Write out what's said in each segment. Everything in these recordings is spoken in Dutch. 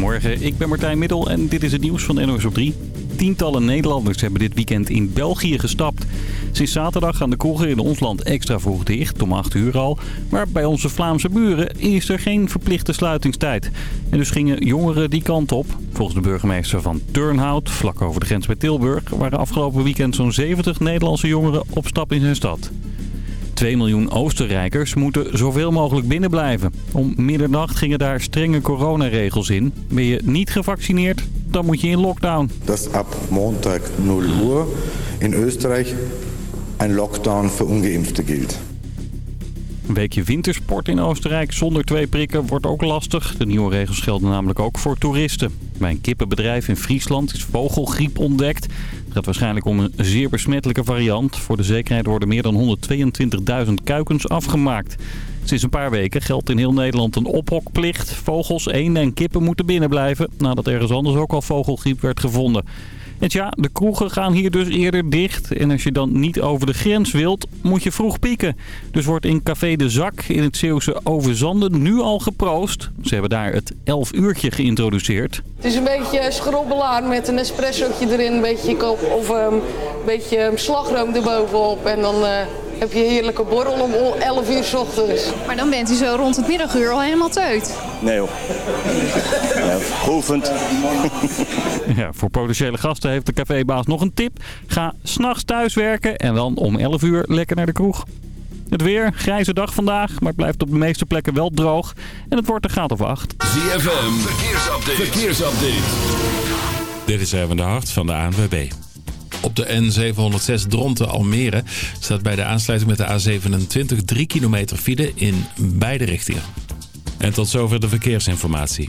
Goedemorgen, ik ben Martijn Middel en dit is het nieuws van NOS op 3. Tientallen Nederlanders hebben dit weekend in België gestapt. Sinds zaterdag gaan de kroegen in ons land extra vroeg dicht, om 8 uur al. Maar bij onze Vlaamse buren is er geen verplichte sluitingstijd. En dus gingen jongeren die kant op. Volgens de burgemeester van Turnhout, vlak over de grens bij Tilburg... waren afgelopen weekend zo'n 70 Nederlandse jongeren op stap in zijn stad. 2 miljoen Oostenrijkers moeten zoveel mogelijk binnenblijven. Om middernacht gingen daar strenge coronaregels in. Ben je niet gevaccineerd, dan moet je in lockdown. Dat is ab Montag 0 uur in Oostenrijk een lockdown voor ongeimpften gilt. Een weekje wintersport in Oostenrijk zonder twee prikken wordt ook lastig. De nieuwe regels gelden namelijk ook voor toeristen. Bij een kippenbedrijf in Friesland is vogelgriep ontdekt. Het gaat waarschijnlijk om een zeer besmettelijke variant. Voor de zekerheid worden meer dan 122.000 kuikens afgemaakt. Sinds een paar weken geldt in heel Nederland een ophokplicht. Vogels, eenden en kippen moeten binnenblijven nadat ergens anders ook al vogelgriep werd gevonden. En tja, de kroegen gaan hier dus eerder dicht. En als je dan niet over de grens wilt, moet je vroeg pieken. Dus wordt in Café de Zak in het Zeeuwse Overzanden nu al geproost. Ze hebben daar het 11 uurtje geïntroduceerd. Het is een beetje schrobbelaar met een espressootje erin, een beetje, of, um, een beetje slagroom erbovenop. En dan uh, heb je heerlijke borrel om 11 uur s ochtends. Maar dan bent u zo rond het middaguur al helemaal teut. Nee joh. Ja, hoevend. Ja, voor potentiële gasten heeft de cafébaas nog een tip. Ga s'nachts thuiswerken en dan om 11 uur lekker naar de kroeg. Het weer, grijze dag vandaag, maar het blijft op de meeste plekken wel droog. En het wordt een graad of 8. ZFM, verkeersupdate. verkeersupdate. Dit is even de hart van de ANWB. Op de N706 Dronten-Almere staat bij de aansluiting met de A27 3 kilometer file in beide richtingen. En tot zover de verkeersinformatie.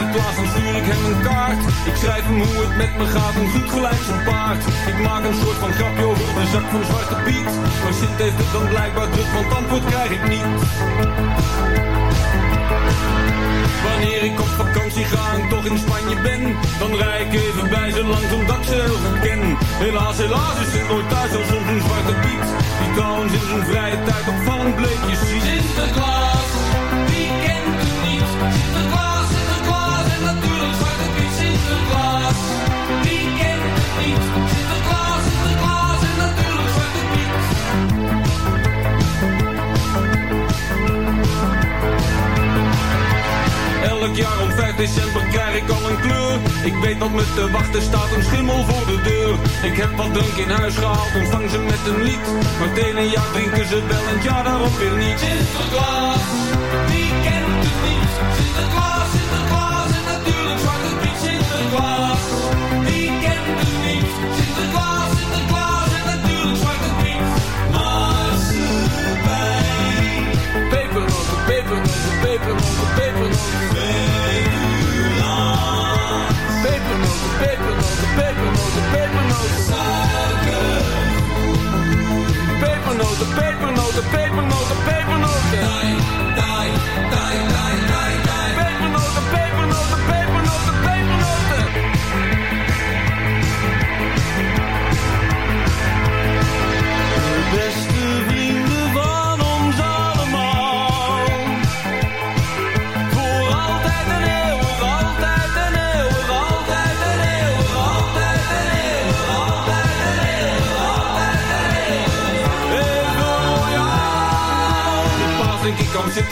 Sinterklaas, dan stuur ik hem een kaart. Ik schrijf hem hoe het met me gaat, een goed gelijk zo'n paard. Ik maak een soort van grapje over de zak van Zwarte Piet. Maar Sint heeft het dan blijkbaar druk, want antwoord krijg ik niet. Wanneer ik op vakantie ga en toch in Spanje ben Dan rij ik even bij ze langs omdat ze heel goed ken Helaas, helaas is het nooit thuis als soms een zwarte piet Die trouwens in zijn vrije tijd opvallend bleekjes ziet Sinterklaas, wie kent u niet? Sinterklaas Elk jaar om 5 december krijg ik al een kleur. Ik weet wat me te wachten staat, een schimmel voor de deur. Ik heb wat drank in huis gehaald, ontvang ze met een lied. Maar het ene jaar drinken ze wel en het jaar daarop weer niet. Sinterklaas, wie kent het niet? Sinterklaas, Sinterklaas en natuurlijk Zwarte Piet. Sinterklaas, pepernoten, pepernoten, pepernoten. Suiker. Pepernoten, pepernoten, pepernoten,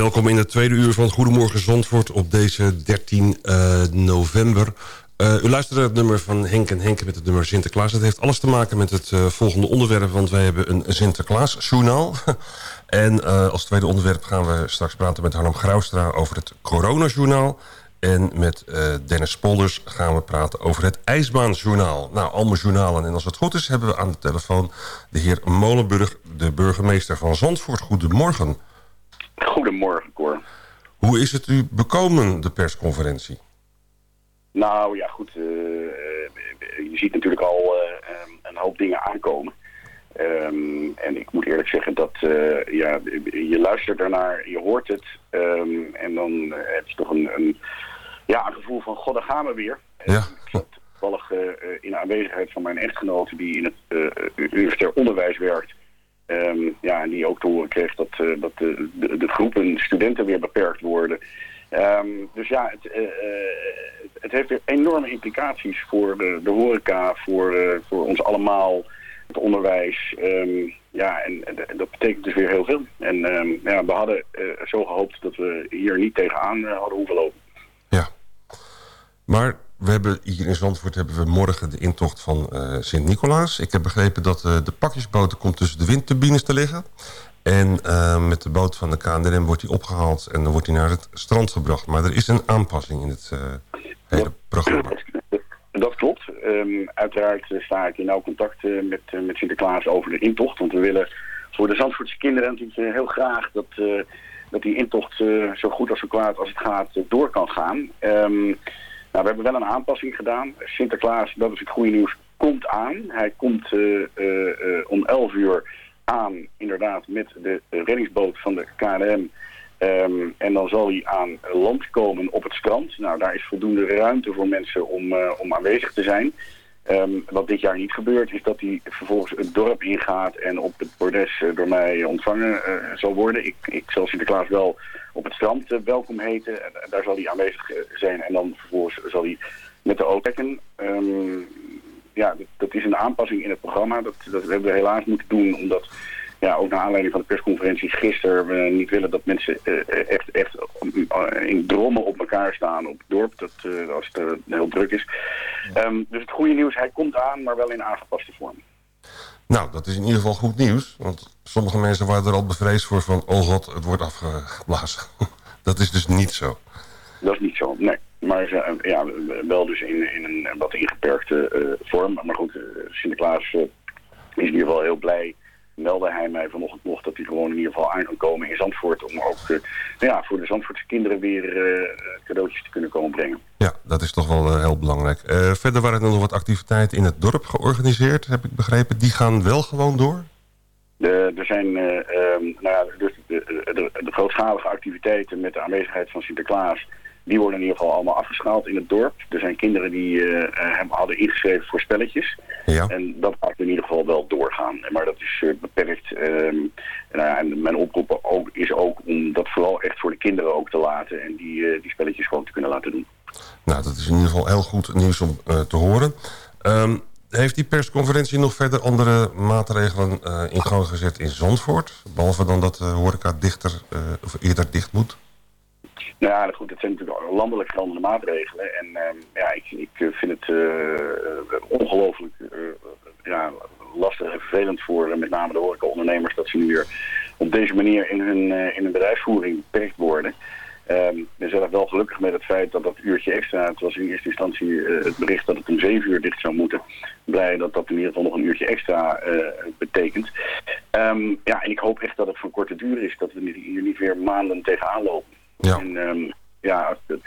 welkom in het tweede uur van Goedemorgen Zandvoort op deze 13 eh, november. Eh, u luistert naar het nummer van Henk en Henk met het nummer Sinterklaas. Dat heeft alles te maken met het eh, volgende onderwerp, want wij hebben een Sinterklaasjournaal. en als tweede onderwerp gaan we straks praten met Harm Graustra over het coronajournaal. En met Dennis Polders gaan we praten over het IJsbaanjournaal. Nou, allemaal journalen. En als het goed is, hebben we aan de telefoon de heer Molenburg, de burgemeester van Zandvoort. Goedemorgen. Goedemorgen, Cor. Hoe is het u bekomen, de persconferentie? Nou ja, goed. eh, eh, je ziet natuurlijk al eh, ehm, een hoop dingen aankomen. Ehm, en ik moet eerlijk zeggen dat ja, je luistert daarnaar, je hoort het. ehm, en dan heb je toch een, een, ja, een gevoel van, god, daar gaan we weer. Ja. Ik zat toevallig in aanwezigheid van mijn echtgenote die in het universitair onderwijs werkt. Ehm, ja, die ook te horen kreeg dat, eh, dat de, de, groepen studenten weer beperkt worden. Ehm, dus ja, het, eh, eh, het heeft weer enorme implicaties voor de, de horeca, voor, voor ons allemaal, het onderwijs. Ehm, ja, en, dat betekent dus weer heel veel. En ja, we hadden zo gehoopt dat we hier niet tegenaan hadden hoeven lopen. Maar we hebben hier in Zandvoort hebben we morgen de intocht van eh, Sint-Nicolaas. Ik heb begrepen dat eh, de pakjesboot komt tussen de windturbines te liggen. En eh, met de boot van de KNRM wordt hij opgehaald en dan wordt hij naar het strand gebracht. Maar er is een aanpassing in het hele programma. Dat klopt. Ehm, uiteraard sta ik in nauw contact met, met Sinterklaas over de intocht. Want we willen voor de Zandvoortse kinderen natuurlijk heel graag dat, dat die intocht zo goed als zo kwaad als het gaat door kan gaan. Ehm, nou, we hebben wel een aanpassing gedaan. Sinterklaas, dat is het goede nieuws, komt aan. Hij komt eh, eh, eh, om 11 uur aan, inderdaad, met de reddingsboot van de KNRM. Ehm, en dan zal hij aan land komen op het strand. Nou, daar is voldoende ruimte voor mensen om, om aanwezig te zijn. Ehm, wat dit jaar niet gebeurt, is dat hij vervolgens het dorp ingaat en op het bordes eh, door mij ontvangen eh, zal worden. Ik, ik zal Sinterklaas wel op het strand eh, welkom heten. En, daar zal hij aanwezig zijn en dan vervolgens zal hij met de auto trekken. Ehm, ja, dat, dat is een aanpassing in het programma. Dat, dat hebben we helaas moeten doen, omdat ja, ook naar aanleiding van de persconferentie gisteren we niet willen dat mensen eh, echt, echt eh, in drommen op elkaar staan op het dorp, dat, eh, als het eh, heel druk is. Ehm, dus het goede nieuws, hij komt aan, maar wel in aangepaste vorm. Nou, dat is in ieder geval goed nieuws. Want sommige mensen waren er al bevreesd voor van... oh god, het wordt afgeblazen. dat is dus niet zo. Dat is niet zo, nee. Maar eh, ja, wel dus in, in een wat ingeperkte eh, vorm. Maar goed, eh, Sinterklaas eh, is in ieder geval heel blij. Meldde hij mij vanochtend nog dat hij gewoon in ieder geval aan kan komen in Zandvoort. Om ook eh, nou ja, voor de Zandvoortse kinderen weer eh, cadeautjes te kunnen komen brengen. Ja, dat is toch wel eh, heel belangrijk. Eh, verder waren er nog wat activiteiten in het dorp georganiseerd, heb ik begrepen. Die gaan wel gewoon door? De, er zijn eh, ehm, nou ja, dus de, de, de grootschalige activiteiten met de aanwezigheid van Sinterklaas. Die worden in ieder geval allemaal afgeschaald in het dorp. Er zijn kinderen die eh, hem hadden ingeschreven voor spelletjes. Ja. En dat gaat in ieder geval wel doorgaan. Maar dat is eh, beperkt. ehm, en, nou en mijn oproep ook, is ook om dat vooral echt voor de kinderen ook te laten. En die, die spelletjes gewoon te kunnen laten doen. Nou, dat is in ieder geval heel goed nieuws om te horen. Ehm, heeft die persconferentie nog verder andere maatregelen in gang gezet in Zandvoort? Behalve dan dat de horeca dichter of eerder dicht moet? Nou ja, goed, het zijn natuurlijk landelijk geldende maatregelen. En ehm, ja, ik, ik vind het eh, ongelooflijk eh, lastig en vervelend voor eh, met name de horecaondernemers dat ze nu weer op deze manier in hun, in hun bedrijfsvoering beperkt worden. Ik ben zelf wel gelukkig met het feit dat dat uurtje extra, het was in eerste instantie het bericht dat het om zeven uur dicht zou moeten. Blij dat dat in ieder geval nog een uurtje extra betekent. Ehm, ja, en ik hoop echt dat het van korte duur is, dat we hier niet weer maanden tegenaan lopen. Ja. En ehm, ja, de,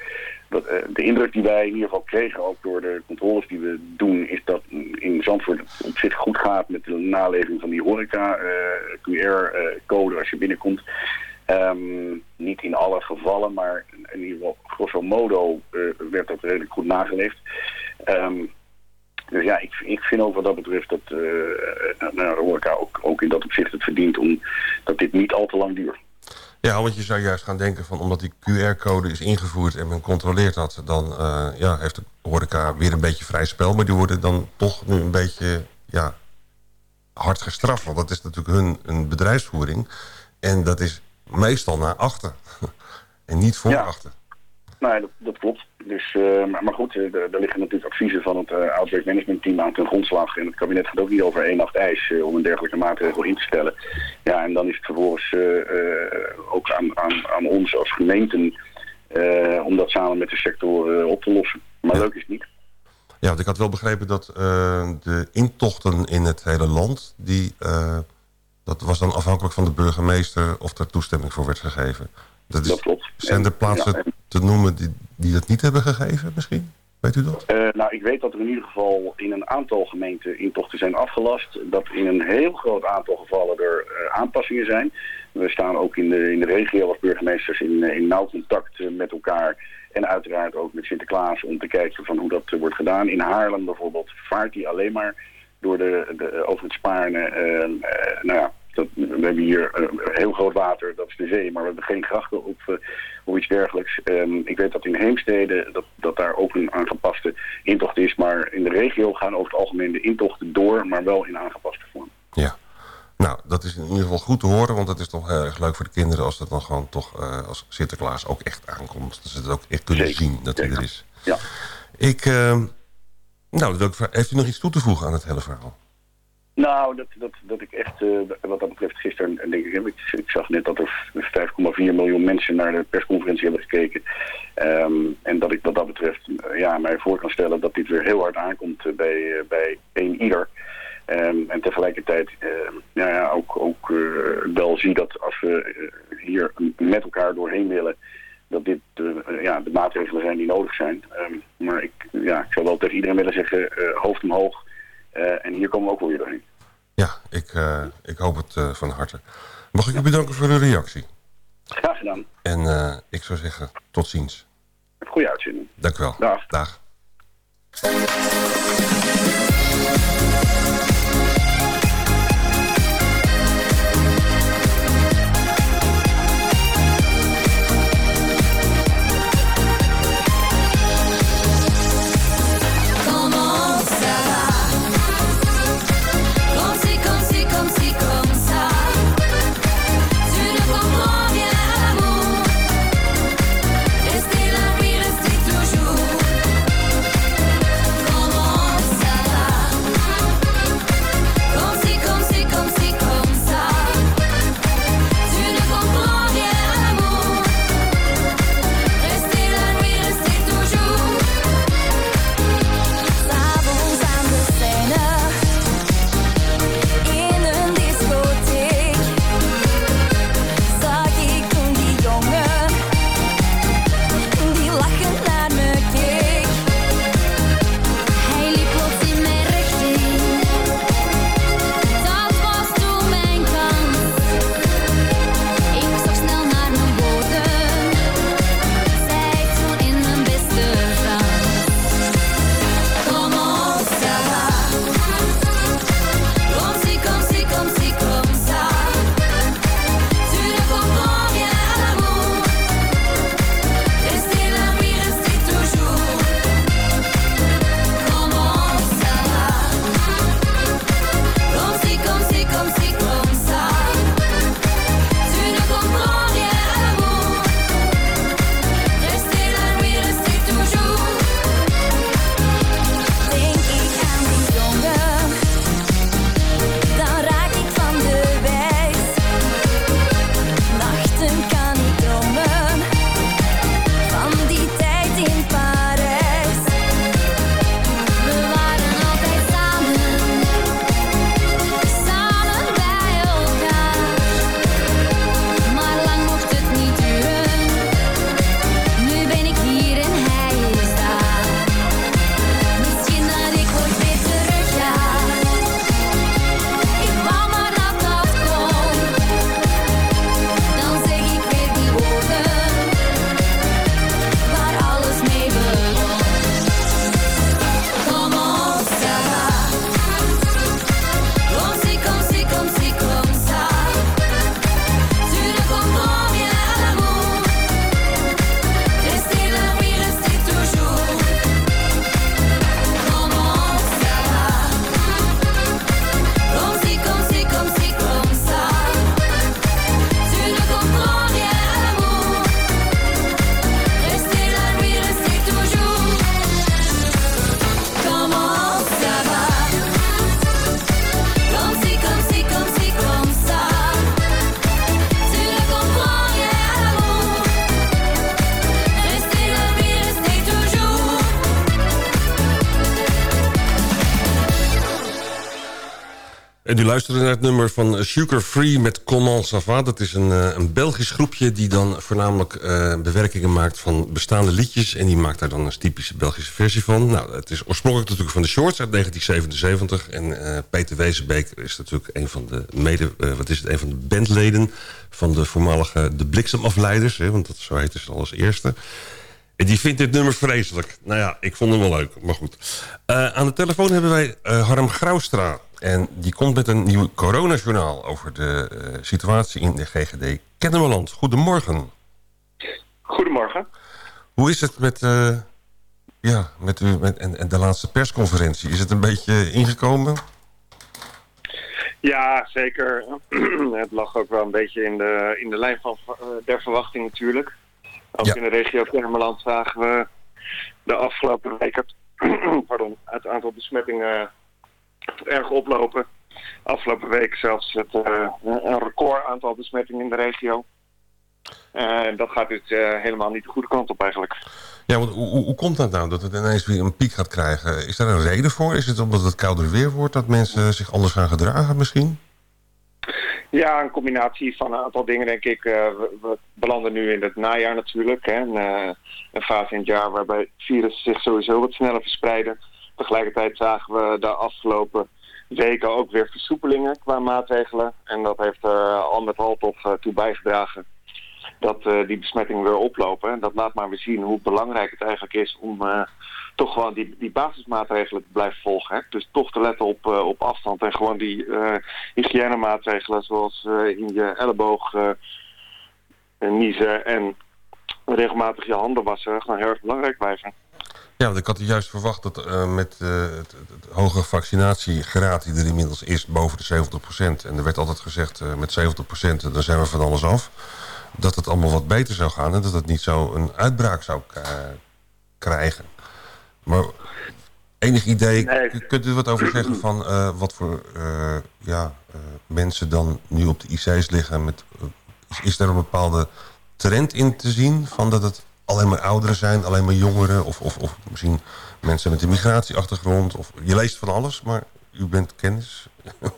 eh, de indruk die wij in ieder geval kregen, ook door de controles die we doen, is dat in Zandvoort het op zich goed gaat met de naleving van die horeca-QR-code als je binnenkomt. Ehm, niet in alle gevallen, maar in ieder geval grosso modo eh, werd dat redelijk goed nageleefd. Ehm, dus ja, ik, ik vind ook wat dat betreft dat eh, nou, de horeca ook, ook in dat opzicht het verdient om dat dit niet al te lang duurt. Ja, want je zou juist gaan denken van omdat die QR-code is ingevoerd en men controleert dat, dan eh, ja, heeft de horeca weer een beetje vrij spel. Maar die worden dan toch nu een beetje ja, hard gestraft. Want dat is natuurlijk hun een bedrijfsvoering. En dat is meestal naar achter. en niet voor Ja. achter. Nee, dat, dat klopt. Dus, eh, maar, goed, eh, er er liggen natuurlijk adviezen van het uh, Outbreak Management Team aan ten grondslag. En het kabinet gaat ook niet over één nacht ijs eh, om een dergelijke maatregel in te stellen. Ja, en dan is het vervolgens eh, eh, ook aan, aan, aan ons als gemeenten eh, om dat samen met de sector eh, op te lossen. Maar leuk is het niet. Ja, want ik had wel begrepen dat eh, de intochten in het hele land... Die, eh, dat was dan afhankelijk van de burgemeester of er toestemming voor werd gegeven. Dat, is, Dat klopt. Zijn er En- plaatsen ja, te noemen die, die dat niet hebben gegeven misschien? Weet u dat? Eh, nou, ik weet dat er in ieder geval in een aantal gemeenten intochten zijn afgelast. Dat in een heel groot aantal gevallen er eh, aanpassingen zijn. We staan ook in de, in de regio als burgemeesters in, eh, in nauw contact met elkaar. En uiteraard ook met Sinterklaas om te kijken van hoe dat wordt gedaan. In Haarlem bijvoorbeeld vaart hij alleen maar door de, de, over het Spaarne. nou ja, dat, we hebben hier eh, heel groot water, dat is de zee, maar we hebben geen grachten of, eh, of iets dergelijks. Ehm, ik weet dat in Heemstede dat, dat daar ook een aangepaste intocht is, maar in de regio gaan over het algemeen de intochten door, maar wel in aangepaste vorm. Ja. Nou, dat is in ieder geval goed te horen, want het is toch heel erg leuk voor de kinderen als dat dan gewoon toch eh, als Sinterklaas ook echt aankomt. Dat ze het ook echt kunnen Zeker, zien dat hij er is. Ja. Ik, eh, nou, dat heeft u nog iets toe te voegen aan het hele verhaal? Nou, dat, dat, dat ik echt, eh, wat dat betreft, gisteren en denk ik, ik, ik zag net dat er 5,4 miljoen mensen naar de persconferentie hebben gekeken. Ehm, en dat ik wat dat betreft eh, ja, mij voor kan stellen dat dit weer heel hard aankomt eh, bij, eh, bij een ieder. Ehm, en tegelijkertijd ehm, ja, ook, ook eh, wel zie dat als we eh, hier met elkaar doorheen willen, dat dit de, eh, ja, de maatregelen zijn die nodig zijn. Maar ik, ja, ik zou wel tegen iedereen willen zeggen, eh, hoofd omhoog. Eh, en hier komen we ook wel weer doorheen. Ja, ik, eh, ik hoop het eh, van harte. Mag ik u bedanken voor uw reactie? Graag gedaan. En ik zou zeggen, tot ziens. Goeie uitzending. Dank u wel. Dag. Dag. En u luisterde naar het nummer van Sugar Free met Comment Ça Va. Dat is een, eh, een Belgisch groepje die dan voornamelijk eh, bewerkingen maakt van bestaande liedjes. En die maakt daar dan een typische Belgische versie van. Nou, het is oorspronkelijk natuurlijk van de Shorts uit 1977. En eh, Peter Wezenbeek is natuurlijk een van de mede, wat is het, een van de bandleden van de voormalige de Bliksemafleiders. Hè, want dat zo heette ze al als eerste. En die vindt dit nummer vreselijk. Nou ja, ik vond hem wel leuk, maar goed. Aan de telefoon hebben wij Harm Graustra. En die komt met een nieuw coronajournaal over de eh, situatie in de GGD Kennemerland. Goedemorgen. Goedemorgen. Hoe is het met, eh, ja, met u met, en, en de laatste persconferentie? Is het een beetje ingekomen? Ja, zeker. het lag ook wel een beetje in de, in de lijn van, eh, der verwachting natuurlijk. Ook Ja. in de regio Kennemerland zagen we de afgelopen weken pardon, het aantal besmettingen erg oplopen. Afgelopen week zelfs het, eh, een record aantal besmettingen in de regio. Eh, En dat gaat dus eh, helemaal niet de goede kant op eigenlijk. Ja, want hoe, hoe, komt dat nou dat het ineens weer een piek gaat krijgen? Is daar een reden voor? Is het omdat het kouder weer wordt dat mensen zich anders gaan gedragen misschien? Ja, een combinatie van een aantal dingen, denk ik. Eh, we, belanden nu in het najaar natuurlijk. Hè. Een, eh, een fase in het jaar waarbij het virus zich sowieso wat sneller verspreiden. Tegelijkertijd zagen we de afgelopen weken ook weer versoepelingen qua maatregelen. En dat heeft er al met al tot eh, toe bijgedragen dat eh, die besmettingen weer oplopen. En dat laat maar weer zien hoe belangrijk het eigenlijk is om eh, toch gewoon die, die basismaatregelen te blijven volgen. Hè? Dus toch te letten op, eh, op afstand en gewoon die eh hygiënemaatregelen zoals eh, in je elleboog eh, niezen en regelmatig je handen wassen gewoon heel erg belangrijk blijven. Ja, want ik had juist verwacht dat eh, met eh, het, hoge vaccinatiegraad die er inmiddels is boven de 70%... en er werd altijd gezegd eh, met 70% dan zijn we van alles af... dat het allemaal wat beter zou gaan en dat het niet zo een uitbraak zou krijgen. Maar enig idee, kunt u er wat over zeggen van wat voor ja, mensen dan nu op de IC's liggen? Met, is, is er een bepaalde trend in te zien van dat het alleen maar ouderen zijn, alleen maar jongeren... of, of, of misschien mensen met een migratieachtergrond? Of, je leest van alles, maar u bent kennis.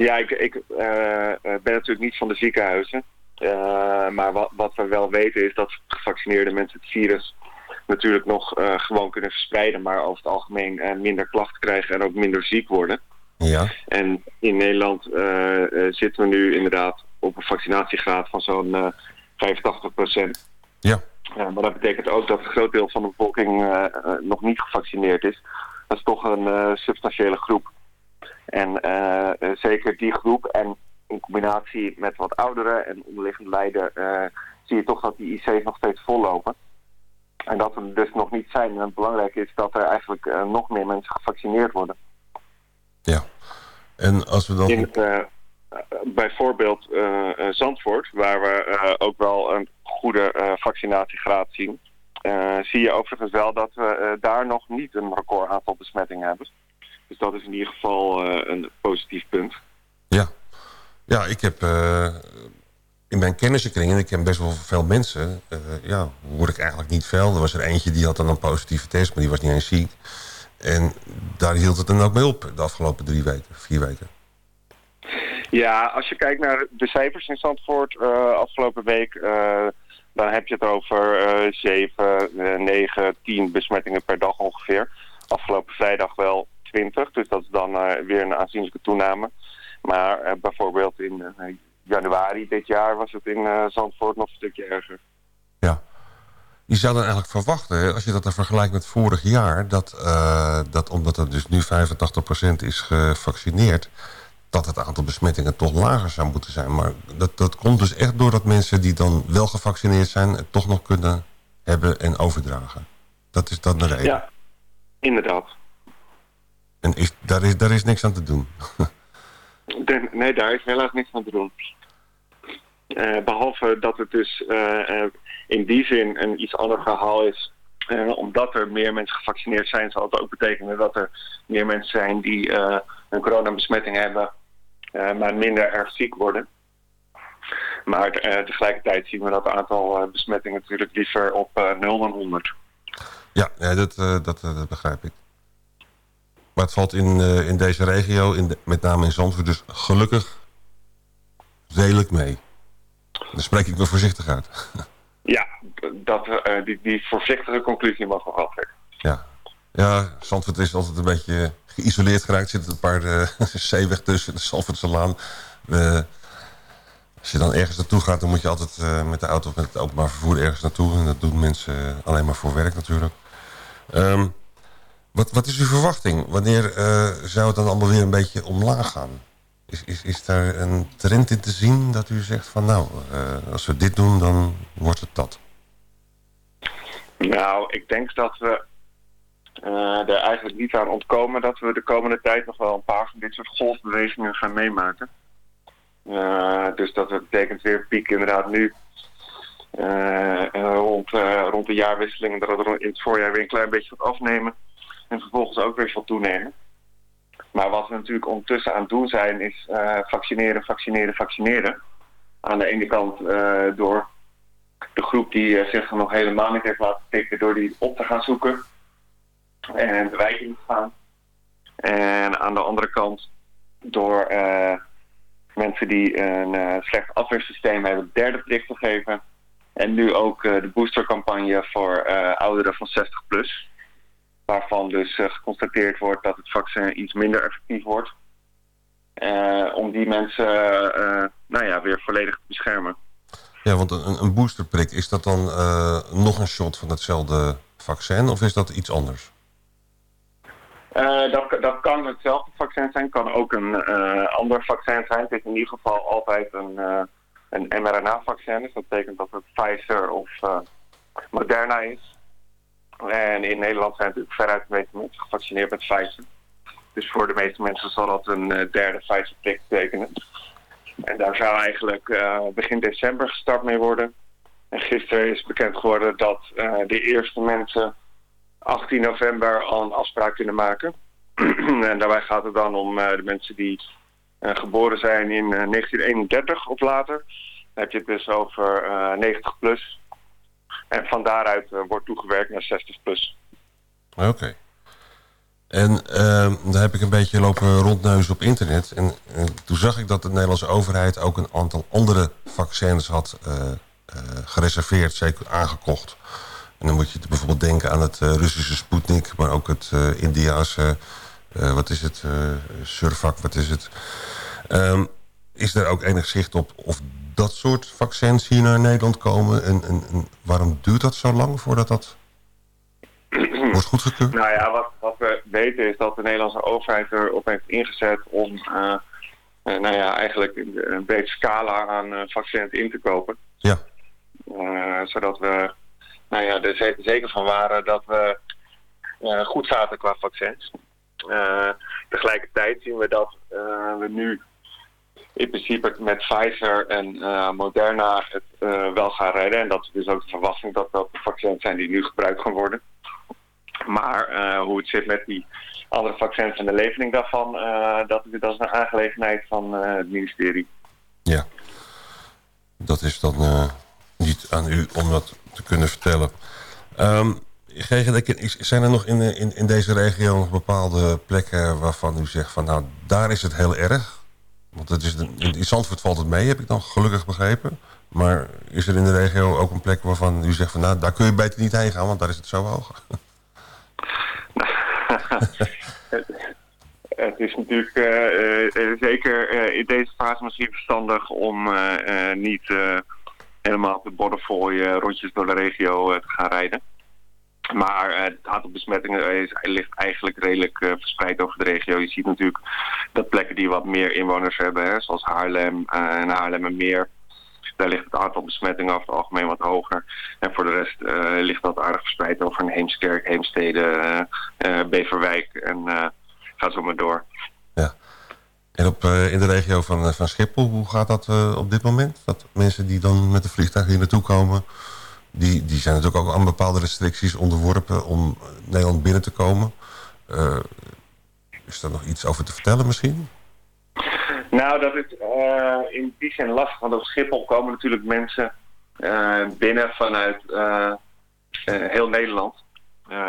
Ja, ik, ik eh, eh, ben natuurlijk niet van de ziekenhuizen. Eh, maar wat, wat we wel weten is dat gevaccineerde mensen het virus natuurlijk nog gewoon kunnen verspreiden. Maar over het algemeen minder klachten krijgen en ook minder ziek worden. Ja. En in Nederland zitten we nu inderdaad op een vaccinatiegraad van zo'n eh 85 procent. Ja. maar dat betekent ook dat een groot deel van de bevolking eh, eh, nog niet gevaccineerd is. Dat is toch een eh, substantiële groep. En zeker die groep en in combinatie met wat ouderen en onderliggend lijden... zie je toch dat die IC's nog steeds vollopen. En dat er dus nog niet zijn. En het belangrijke is dat er eigenlijk nog meer mensen gevaccineerd worden. En als we dan... In, bijvoorbeeld eh, eh, Zandvoort, waar we eh, ook wel een goede eh, vaccinatiegraad zien, eh, zie je overigens wel dat we eh, daar nog niet een record aantal besmettingen hebben. Dus dat is in ieder geval eh, een positief punt. Ja, ik heb eh, in mijn kennissenkring, en ik ken best wel veel mensen... eh, ja, hoor ik eigenlijk niet veel. Er was er eentje die had dan een positieve test, maar die was niet eens ziek. En daar hield het dan ook mee op de afgelopen drie weken, vier weken. Ja, als je kijkt naar de cijfers in Zandvoort eh, afgelopen week, eh, dan heb je het over eh 7, eh, 9, 10 besmettingen per dag ongeveer. Afgelopen vrijdag wel 20, dus dat is dan eh, weer een aanzienlijke toename. Maar bijvoorbeeld in januari dit jaar was het in Zandvoort nog een stukje erger. Je zou dan eigenlijk verwachten, als je dat dan vergelijkt met vorig jaar... dat, dat omdat er dus nu 85% is gevaccineerd... dat het aantal besmettingen toch lager zou moeten zijn. Maar dat, dat komt dus echt doordat mensen die dan wel gevaccineerd zijn... het toch nog kunnen hebben en overdragen. Dat is dan de reden. Ja, inderdaad. En is, daar, is, daar is niks aan te doen. Nee, daar is helaas niks aan te doen. Eh, behalve dat het dus eh, eh, in die zin een iets ander verhaal is. Eh, omdat er meer mensen gevaccineerd zijn, zal het ook betekenen dat er meer mensen zijn die eh, een coronabesmetting hebben, maar minder erg ziek worden. Maar eh, tegelijkertijd zien we dat het aantal eh, besmettingen natuurlijk liever op eh 0 dan 100. Ja, ja dat, eh, dat, eh, dat begrijp ik. Maar het valt in, eh, in deze regio, in de- met name in Zandvoort, dus gelukkig redelijk mee. Daar spreek ik me voorzichtig uit. Ja, dat, eh, die, die voorzichtige conclusie mag nog wel trekken. Ja. ja, Zandvoort is altijd een beetje geïsoleerd geraakt. Er zitten een paar eh, zeeweg tussen, de Zandvoortse Laan. Eh, als je dan ergens naartoe gaat, dan moet je altijd eh, met de auto of met het openbaar vervoer ergens naartoe. En dat doen mensen alleen maar voor werk natuurlijk. Ehm, wat, wat is uw verwachting? Wanneer zou het dan allemaal weer een beetje omlaag gaan? Is, is, is daar een trend in te zien dat u zegt van nou, als we dit doen, dan wordt het dat? Nou, ik denk dat we er eigenlijk niet aan ontkomen dat we de komende tijd nog wel een paar van dit soort golfbewegingen gaan meemaken. Eh, dus dat betekent weer piek inderdaad nu eh, rond, eh, rond de jaarwisseling en dat het in het voorjaar weer een klein beetje wat afnemen en vervolgens ook weer wat toenemen. Maar wat we natuurlijk ondertussen aan het doen zijn is eh, vaccineren, vaccineren, vaccineren. Aan de ene kant eh, door de groep die eh, zich nog helemaal niet heeft laten pikken door die op te gaan zoeken en de wijk in gaan. En aan de andere kant door eh, mensen die een eh, slecht afweersysteem hebben derde prik te geven. En nu ook eh, de boostercampagne voor ouderen van 60 plus. Waarvan dus geconstateerd wordt dat het vaccin iets minder effectief wordt. Om die mensen nou ja, weer volledig te beschermen. Ja, want een, een boosterprik, is dat dan nog een shot van hetzelfde vaccin of is dat iets anders? Eh, dat, dat kan hetzelfde vaccin zijn, kan ook een eh, ander vaccin zijn. Het is in ieder geval altijd een, eh, een mRNA-vaccin. Dus dat betekent dat het Pfizer of Moderna is. En in Nederland zijn natuurlijk veruit de meeste mensen gevaccineerd met Pfizer. Dus voor de meeste mensen zal dat een derde Pfizer-prik betekenen. En daar zou eigenlijk begin december gestart mee worden. En gisteren is bekend geworden dat de eerste mensen 18 november al een afspraak kunnen maken. en daarbij gaat het dan om eh, de mensen die eh, geboren zijn in eh, 1931 of later. Dan heb je het dus over eh, 90 plus. En van daaruit eh, wordt toegewerkt naar 60 plus. Oké. En ehm, daar heb ik een beetje lopen rondneuzen op internet. En eh, toen zag ik dat de Nederlandse overheid ook een aantal andere vaccins had eh, eh, gereserveerd, zeker aangekocht. En dan moet je bijvoorbeeld denken aan het eh, Russische Sputnik, maar ook het eh Indiaanse, eh, wat is het, Survac, wat is het. Ehm, is er ook enig zicht op of dat soort vaccins hier naar Nederland komen? En, en, en waarom duurt dat zo lang voordat dat wordt goedgekeurd? Nou ja, wat, wat we weten is dat de Nederlandse overheid erop heeft ingezet om eh, nou ja, eigenlijk een, een beetje scala aan vaccins in te kopen. Ja. Zodat we nou ja, er ze- zeker van waren dat we eh, goed zaten qua vaccins. Eh, tegelijkertijd zien we dat eh, we nu in principe met Pfizer en Moderna het wel gaan redden. En dat is dus ook de verwachting dat dat vaccins zijn die nu gebruikt gaan worden. Maar hoe het zit met die andere vaccins en de levering daarvan, dat, dat is een aangelegenheid van het ministerie. Ja, dat is dan aan u om dat te kunnen vertellen. Is- zijn er nog in, eh, in, in deze regio nog bepaalde plekken waarvan u zegt van nou, daar is het heel erg? Want het is in, Zandvoort valt het mee, heb ik dan gelukkig begrepen. Maar is er in de regio ook een plek waarvan u zegt van nou, daar kun je beter niet heen gaan, want daar is het zo hoog? Het is natuurlijk eh, eh, zeker in deze fase misschien verstandig om niet helemaal op de eh, rondjes door de regio eh, te gaan rijden. Maar eh, het aantal besmettingen is, ligt eigenlijk redelijk eh, verspreid over de regio. Je ziet natuurlijk dat plekken die wat meer inwoners hebben, hè, zoals Haarlem en Haarlem en Meer, daar ligt het aantal besmettingen over het algemeen wat hoger. En voor de rest ligt dat aardig verspreid over Heemskerk, Heemstede, Beverwijk en eh, ga zo maar door. En eh, in de regio van, eh, van Schiphol, hoe gaat dat eh, op dit moment? Dat mensen die dan met de vliegtuig hier naartoe komen... Die, die zijn natuurlijk ook aan bepaalde restricties onderworpen om Nederland binnen te komen. Is daar nog iets over te vertellen misschien? Nou, dat is in die zin lastig, want op Schiphol komen natuurlijk mensen binnen vanuit heel Nederland.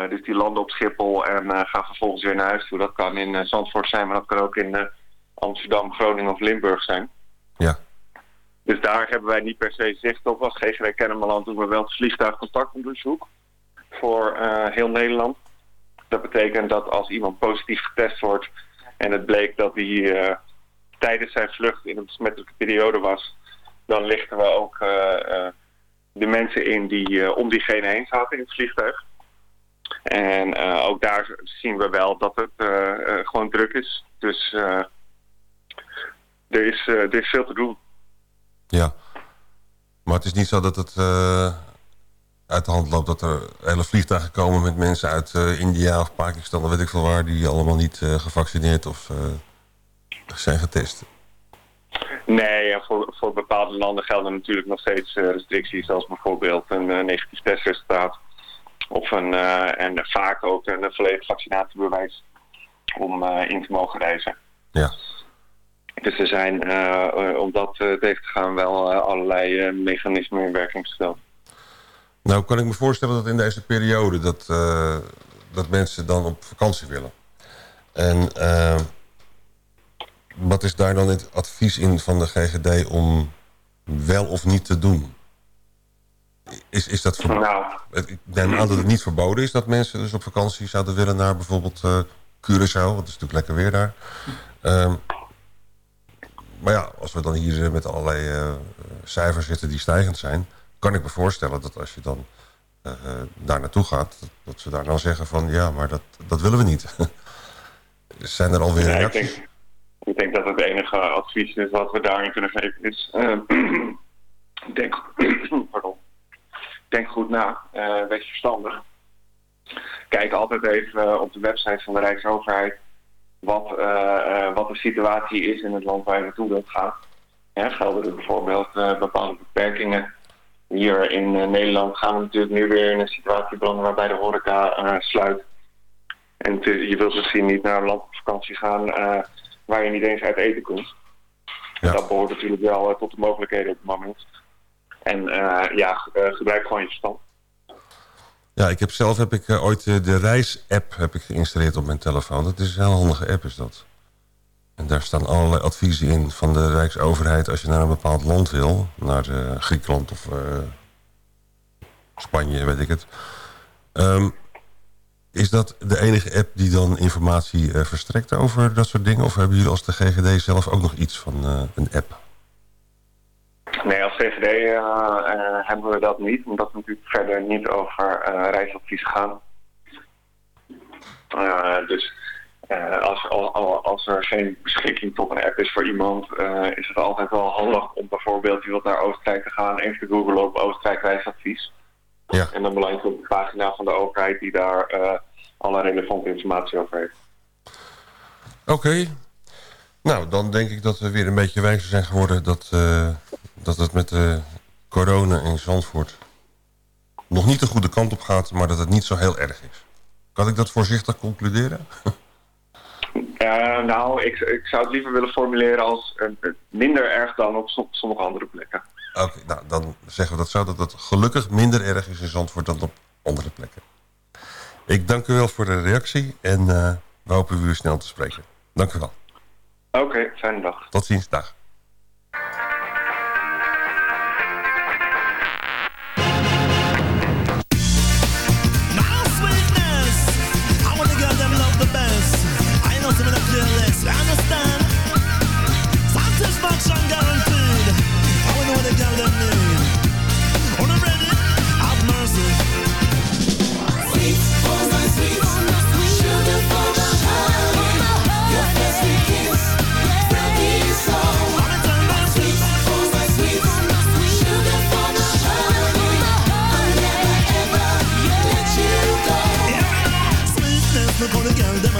Dus die landen op Schiphol en gaan vervolgens weer naar huis toe. Dat kan in Zandvoort zijn, maar dat kan ook in Amsterdam, Groningen of Limburg zijn. Ja. Dus daar hebben wij niet per se zicht op. Als GGW Kennemerland doen we wel het vliegtuigcontactonderzoek voor eh, heel Nederland. Dat betekent dat als iemand positief getest wordt en het bleek dat hij eh, tijdens zijn vlucht in een besmettelijke periode was, dan lichten we ook eh, de mensen in die om diegene heen zaten in het vliegtuig. En ook daar zien we wel dat het gewoon druk is. Dus er, is, eh, er is veel te doen. Ja. Maar het is niet zo dat het eh, uit de hand loopt... dat er hele vliegtuigen komen met mensen uit eh, India of Pakistan... of weet ik veel waar... die allemaal niet gevaccineerd of zijn getest. Nee, en voor, voor bepaalde landen gelden natuurlijk nog steeds restricties, zoals bijvoorbeeld een negatief testresultaat. Of een, en vaak ook een volledig vaccinatiebewijs om in te mogen reizen. Ja. Dus er zijn, eh, om dat eh, tegen te gaan, wel eh, allerlei mechanismen in werking gesteld. Nou kan ik me voorstellen dat in deze periode... dat, dat mensen dan op vakantie willen. En wat is daar dan het advies in van de GGD om wel of niet te doen? Is, is dat ver... Nou. Ik neem aan dat het niet verboden is dat mensen dus op vakantie zouden willen naar bijvoorbeeld eh Curaçao. Want het is natuurlijk lekker weer daar. Ehm, maar ja, als we dan hier eh, met allerlei eh, cijfers zitten die stijgend zijn... kan ik me voorstellen dat als je dan eh, daar naartoe gaat... Dat, dat ze daar dan zeggen van ja, maar dat, dat willen we niet. zijn er alweer ik, reacties? denk, ik denk dat het enige advies is wat we daarin kunnen geven is... denk, pardon, denk goed na, wees verstandig. Kijk altijd even op de website van de Rijksoverheid wat, eh, eh, wat de situatie is in het land waar je naartoe wilt gaan. Ja, gelden er bijvoorbeeld eh, bepaalde beperkingen. Hier in Nederland gaan we natuurlijk nu weer in een situatie belanden waarbij de horeca sluit. En je wilt misschien niet naar een land op vakantie gaan waar je niet eens uit eten kunt. Dat behoort natuurlijk wel tot de mogelijkheden op het moment. En ja, gebruik gewoon je verstand. Ja, ik heb zelf heb ik eh, ooit eh, de reis-app geïnstalleerd op mijn telefoon. Dat is een heel handige app is dat. En daar staan allerlei adviezen in van de Rijksoverheid... als je naar een bepaald land wil, naar eh, Griekenland of Spanje, weet ik het. Ehm, is dat de enige app die dan informatie verstrekt over dat soort dingen? Of hebben jullie als de GGD zelf ook nog iets van een app? Nee, als VVD eh, eh, hebben we dat niet, omdat we natuurlijk verder niet over eh reisadvies gaan. Dus als, al- al- als er geen beschikking tot een app is voor iemand, is het altijd wel handig om bijvoorbeeld, je wilt naar Oostenrijk te gaan, even te googlen op Oostenrijk reisadvies. Ja. En dan beland je op de pagina van de overheid die daar alle relevante informatie over heeft. Oké. Nou, dan denk ik dat we weer een beetje wijzer zijn geworden... dat, eh, dat het met de corona in Zandvoort nog niet de goede kant op gaat... maar dat het niet zo heel erg is. Kan ik dat voorzichtig concluderen? Eh, nou, ik, ik zou het liever willen formuleren als eh, minder erg dan op som- sommige andere plekken. Oké, nou, dan zeggen we dat zo... dat het gelukkig minder erg is in Zandvoort dan op andere plekken. Ik dank u wel voor de reactie en eh, we hopen u weer snel te spreken. Dank u wel. Oké, fijne dag. Tot ziens, dag.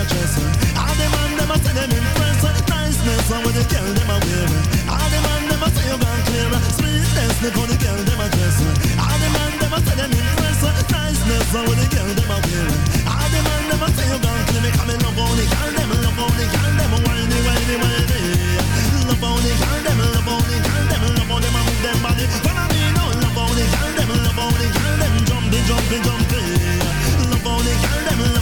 a dressing. All the man them a say them impressed. Niceness and what the girl them a wearing. All the man them a say you gone clearer. Sweetness the for the girl them a dressing. All the man them a say them impressed. Niceness and what the girl them a wearing. All the man them a say you gone clearer. Come and love on the girl them, love on the girl them, whiny, whiny, whiny. Love on the girl them, love on the girl them, love on them and move them body. When I mean no love on the girl them, love on the girl them, jumping, jumping, jumping. Love on the girl them, love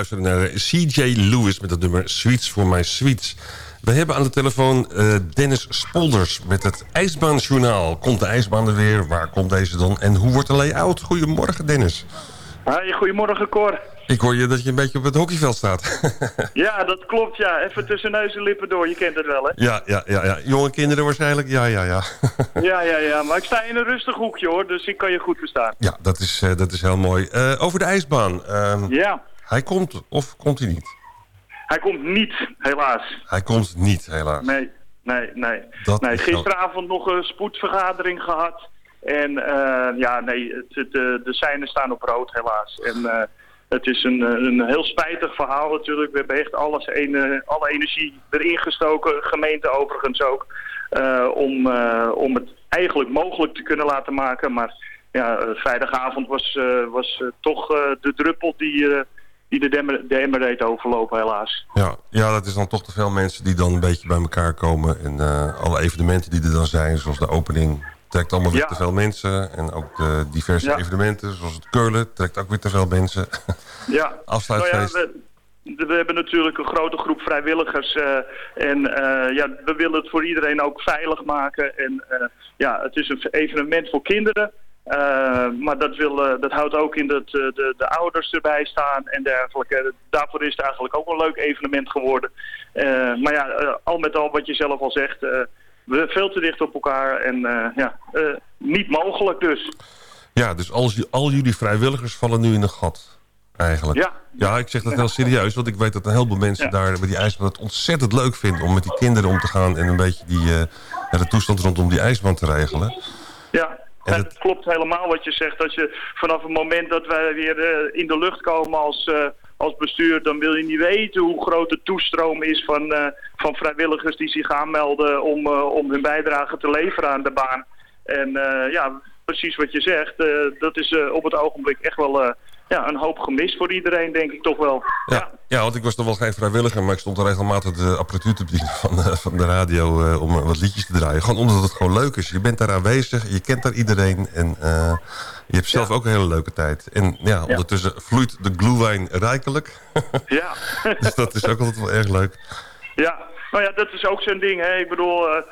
luisteren naar CJ Lewis met het nummer Sweets for My Sweets. We hebben aan de telefoon eh, Dennis Spolders met het IJsbaanjournaal. Komt de ijsbaan er weer? Waar komt deze dan? En hoe wordt de layout? Goedemorgen Dennis. Hi, goedemorgen Cor. Ik hoor je dat je een beetje op het hockeyveld staat. Ja, dat klopt ja. Even tussen neus en lippen door, je kent het wel hè? ja, ja, ja, ja. Jonge kinderen waarschijnlijk? Ja, ja, ja. Ja, ja, ja. Maar ik sta in een rustig hoekje hoor, dus ik kan je goed verstaan. ja, dat is, eh, dat is heel mooi. Eh, over de ijsbaan. Ehm, Ja, Hij komt of komt hij niet? hij komt niet, helaas. Hij komt niet, helaas. Nee, nee, nee. Dat nee gisteravond nog een spoedvergadering gehad. En eh, ja, nee, het, de, de seinen staan op rood helaas. En eh, het is een, eh, een heel spijtig verhaal natuurlijk. We hebben echt alles, ene- alle energie erin gestoken, gemeente overigens ook. om, om het eigenlijk mogelijk te kunnen laten maken. Maar ja, vrijdagavond was, was toch de druppel die, die de, demmer, de overlopen helaas. Ja, ja, dat is dan toch te veel mensen die dan een beetje bij elkaar komen. En eh, alle evenementen die er dan zijn, zoals de opening, trekt allemaal weer Ja. te veel mensen. En ook de diverse Ja. evenementen, zoals het Keulen, trekt ook weer te veel mensen. Ja, Afsluitfeest. Nou ja, we, we hebben natuurlijk een grote groep vrijwilligers. eh, en eh, ja, we willen het voor iedereen ook veilig maken. En ja, het is een evenement voor kinderen. Eh, maar dat, wil, eh, dat houdt ook in dat eh, de, de ouders erbij staan en dergelijke. Daarvoor is het eigenlijk ook een leuk evenement geworden. Maar ja, al met al wat je zelf al zegt, we veel te dicht op elkaar en ja, niet mogelijk dus. Ja, dus al, al jullie vrijwilligers vallen nu in een gat. Eigenlijk. Ja. ja, ik zeg dat heel serieus. Want ik weet dat een heleboel mensen Ja. daar bij die ijsbaan het ontzettend leuk vinden... om met die kinderen om te gaan en een beetje die, ja, de toestand rondom die ijsbaan te regelen. Ja, En het klopt helemaal wat je zegt. Dat je vanaf het moment dat wij weer eh, in de lucht komen als, eh, als bestuur, dan wil je niet weten hoe groot de toestroom is van, eh, van vrijwilligers die zich aanmelden om, om hun bijdrage te leveren aan de baan. En ja, precies wat je zegt, dat is op het ogenblik echt wel, ja, een hoop gemis voor iedereen, denk ik toch wel. Ja, ja, want ik was toch wel geen vrijwilliger... maar ik stond er regelmatig de apparatuur te bedienen van, eh, van de radio... eh, om eh, wat liedjes te draaien. Gewoon omdat het gewoon leuk is. Je bent daar aanwezig, je kent daar iedereen... en je hebt zelf ook een hele leuke tijd. En ja, ondertussen vloeit de glühwein rijkelijk. Ja. dus dat is ook altijd wel erg leuk. Ja, nou ja, dat is ook zo'n ding. Hè? Ik bedoel, eh,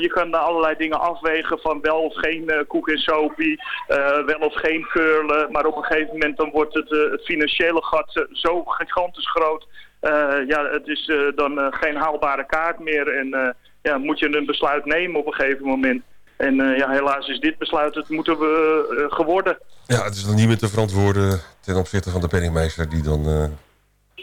je kan allerlei dingen afwegen van wel of geen eh, koek en sopie, wel of geen curlen. Maar op een gegeven moment dan wordt het, het financiële gat zo gigantisch groot. Ja, het is dan geen haalbare kaart meer en ja, moet je een besluit nemen op een gegeven moment. En ja, helaas is dit besluit het moeten we geworden. Ja, het is dan niet meer te verantwoorden ten opzichte van de penningmeester... die dan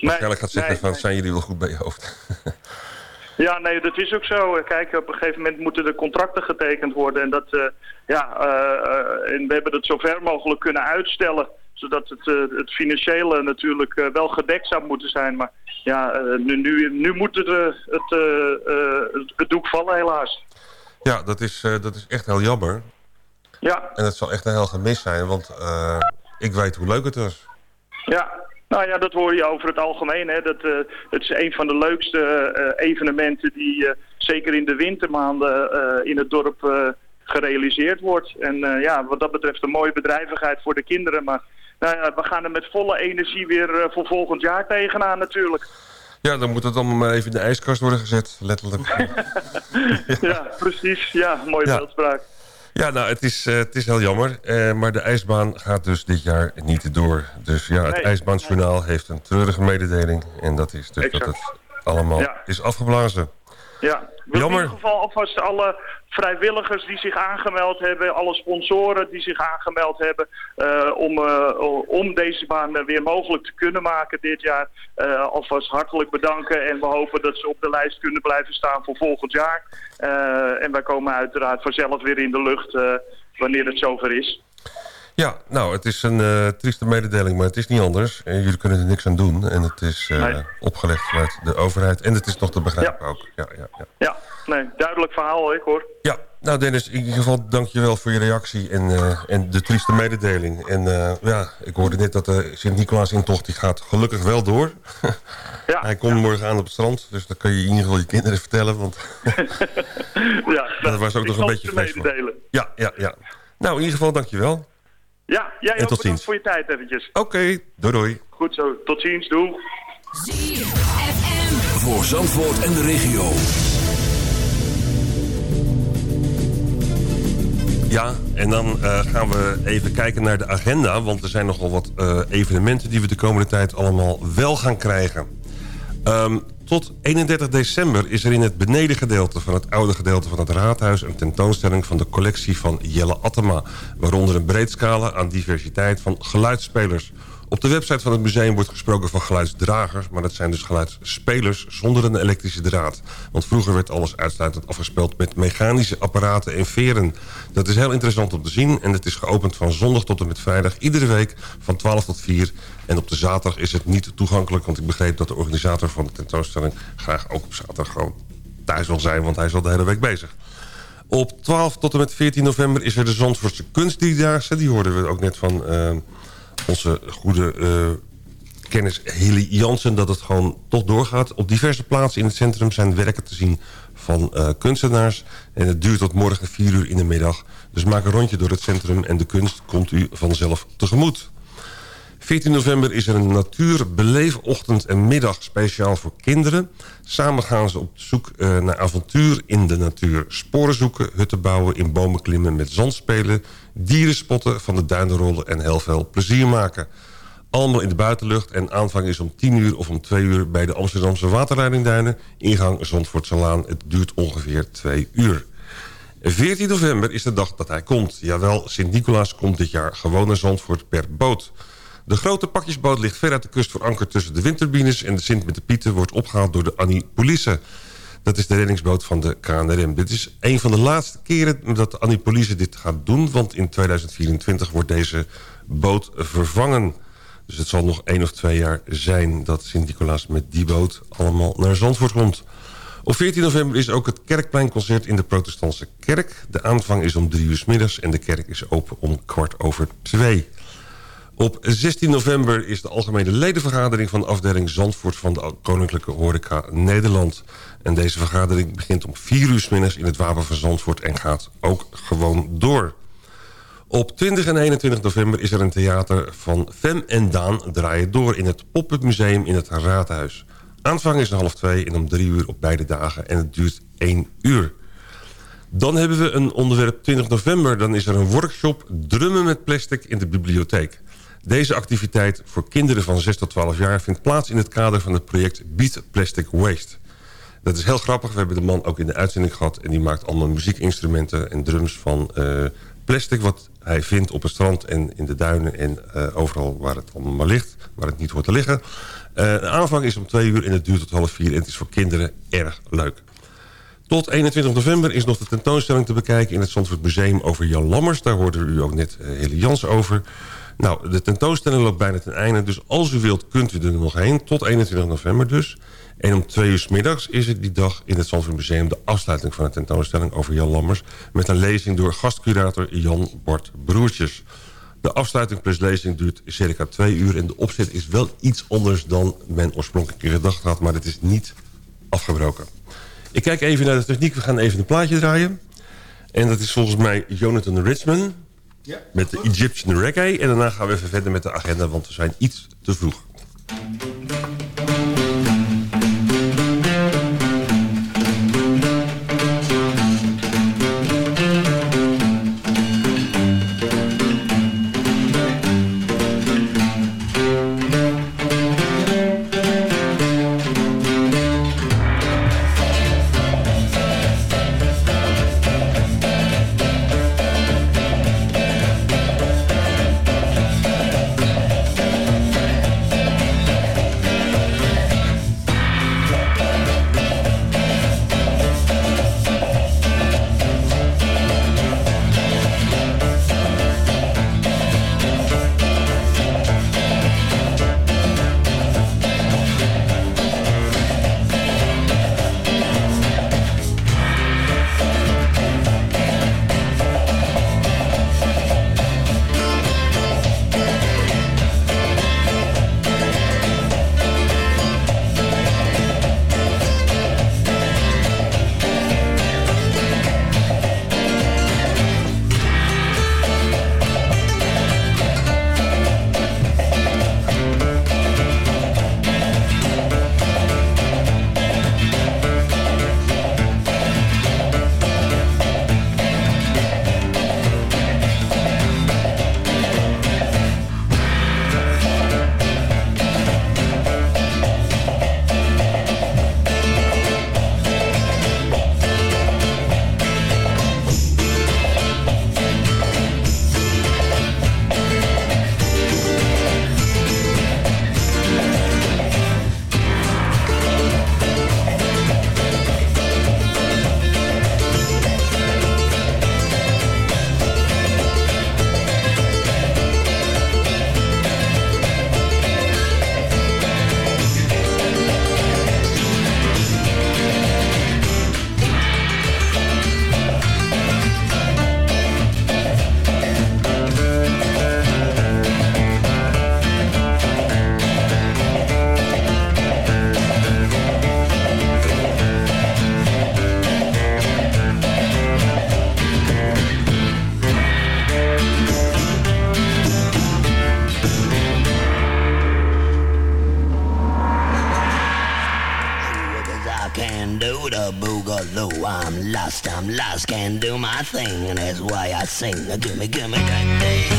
waarschijnlijk gaat zeggen nee, van... zijn jullie wel goed bij je hoofd? Ja, nee, dat is ook zo. Kijk, op een gegeven moment moeten de contracten getekend worden. En, dat, eh, ja, eh, eh, en we hebben het zo ver mogelijk kunnen uitstellen. Zodat het, het financiële natuurlijk wel gedekt zou moeten zijn. Maar ja, nu, nu, nu moet het, het, het, doek vallen helaas. Ja, dat is, dat is echt heel jammer. Ja. En het zal echt een heel gemis zijn, want ik weet hoe leuk het was. Ja, nou ja, dat hoor je over het algemeen. Hè. Dat, eh, het is een van de leukste eh, evenementen die eh, zeker in de wintermaanden in het dorp gerealiseerd wordt. En ja, wat dat betreft een mooie bedrijvigheid voor de kinderen. Maar nou ja, we gaan er met volle energie weer voor volgend jaar tegenaan natuurlijk. Ja, dan moet het allemaal maar even in de ijskast worden gezet, letterlijk. ja, precies. Ja, mooie Ja. beeldspraak. Ja, nou, het is, eh, het is heel jammer. eh, maar de ijsbaan gaat dus dit jaar niet door. Dus ja, het Nee. ijsbaansjournaal heeft een treurige mededeling. En dat is dus dat het allemaal Ja. is afgeblazen. Ja, wil Jammer. in ieder geval alvast alle vrijwilligers die zich aangemeld hebben, alle sponsoren die zich aangemeld hebben, eh, om, eh, om deze baan weer mogelijk te kunnen maken dit jaar, eh, alvast hartelijk bedanken. En we hopen dat ze op de lijst kunnen blijven staan voor volgend jaar. En wij komen uiteraard vanzelf weer in de lucht wanneer het zover is. Ja, nou, het is een eh, trieste mededeling, maar het is niet anders. En jullie kunnen er niks aan doen. En het is eh, Nee. opgelegd vanuit de overheid. En het is nog te begrijpen ook. Ja, ja, ja. Ja, nee, duidelijk verhaal, ik hoor. Ja, nou Dennis, in ieder geval dankjewel voor je reactie en, eh, en de trieste mededeling. En eh, ja, ik hoorde net dat de Sint-Nicolaas-intocht, die gaat gelukkig wel door. Ja, Hij komt morgen aan op het strand, dus dat kun je in ieder geval je kinderen vertellen. Want ja, dat was ook nog een beetje je mededelen. Ja, ja, ja. Nou, in ieder geval dankjewel. Ja, jij En ook tot ziens. voor je tijd eventjes. Oké, doei doei. Goed zo, tot ziens, doei. Voor Zandvoort en de regio. Ja, en dan eh, gaan we even kijken naar de agenda. Want er zijn nogal wat eh, evenementen die we de komende tijd allemaal wel gaan krijgen. Ehm, tot 31 december is er in het benedengedeelte van het oude gedeelte van het raadhuis... een tentoonstelling van de collectie van Jelle Attema. Waaronder een breed scala aan diversiteit van geluidsspelers. Op de website van het museum wordt gesproken van geluidsdragers... maar dat zijn dus geluidsspelers zonder een elektrische draad. Want vroeger werd alles uitsluitend afgespeeld met mechanische apparaten en veren. Dat is heel interessant om te zien en het is geopend van zondag tot en met vrijdag... iedere week van 12 tot 4. En op de zaterdag is het niet toegankelijk... want ik begreep dat de organisator van de tentoonstelling... graag ook op zaterdag gewoon thuis wil zijn... want hij is al de hele week bezig. Op 12 tot en met 14 november is er de Zandvoortse Kunstdierdaagse. Die hoorden we ook net van eh, onze goede eh, kennis Hilly Jansen... dat het gewoon toch doorgaat. Op diverse plaatsen in het centrum zijn werken te zien van eh, kunstenaars. En het duurt tot morgen 4 uur in de middag. Dus maak een rondje door het centrum en de kunst komt u vanzelf tegemoet. 14 november is er een natuurbeleefochtend en middag speciaal voor kinderen. Samen gaan ze op zoek eh, naar avontuur in de natuur. Sporen zoeken, hutten bouwen, in bomen klimmen, met zand spelen... dieren spotten, van de duinen rollen en heel veel plezier maken. Allemaal in de buitenlucht en aanvang is om 10 uur of om 2 uur... bij de Amsterdamse waterleidingduinen, ingang Zandvoortselaan. Het duurt ongeveer 2 uur. 14 november is de dag dat hij komt. Jawel, Sint-Nicolaas komt dit jaar gewoon naar Zandvoort per boot. De grote pakjesboot ligt ver uit de kust voor anker tussen de windturbines... en de Sint met de Pieten wordt opgehaald door de Annie Police. Dat is de reddingsboot van de KNRM. Dit is een van de laatste keren dat Annie Police dit gaat doen... want in 2024 wordt deze boot vervangen. Dus het zal nog één of twee jaar zijn dat Sint-Nicolaas met die boot allemaal naar Zandvoort komt. Op 14 november is ook het Kerkpleinconcert in de protestantse kerk. De aanvang is om drie uur 's middags en de kerk is open om kwart over twee. Op 16 november is de algemene ledenvergadering van afdeling Zandvoort van de Koninklijke Horeca Nederland. En deze vergadering begint om 4 uur middags in het Wapen van Zandvoort en gaat ook gewoon door. Op 20 en 21 november is er een theater van Fem en Daan draaien door in het Pop-up Museum in het Raadhuis. Aanvang is om half twee en om drie uur op beide dagen en het duurt één uur. Dan hebben we een onderwerp 20 november. Dan is er een workshop drummen met plastic in de bibliotheek. Deze activiteit voor kinderen van 6 tot 12 jaar... vindt plaats in het kader van het project Beat Plastic Waste. Dat is heel grappig. We hebben de man ook in de uitzending gehad... en die maakt allemaal muziekinstrumenten en drums van eh, plastic... wat hij vindt op het strand en in de duinen... en eh, overal waar het allemaal ligt, waar het niet hoort te liggen. Eh, de aanvang is om twee uur en het duurt tot half vier... en het is voor kinderen erg leuk. Tot 21 november is nog de tentoonstelling te bekijken... in het Zandvoort Museum over Jan Lammers. Daar hoorde u ook net Heli Jans over. Nou, de tentoonstelling loopt bijna ten einde. Dus als u wilt, kunt u er nog heen. Tot 21 november dus. En om twee uur 's middags is het die dag in het Zandvoort Museum... de afsluiting van de tentoonstelling over Jan Lammers... met een lezing door gastcurator Jan Bart Broertjes. De afsluiting plus lezing duurt circa twee uur... en de opzet is wel iets anders dan men oorspronkelijk gedacht had... maar het is niet afgebroken. Ik kijk even naar de techniek. We gaan even een plaatje draaien. En dat is volgens mij Jonathan Richman... met de Egyptian Reggae. En daarna gaan we even verder met de agenda... want we zijn iets te vroeg. sing. Now gimme, gimme that thing.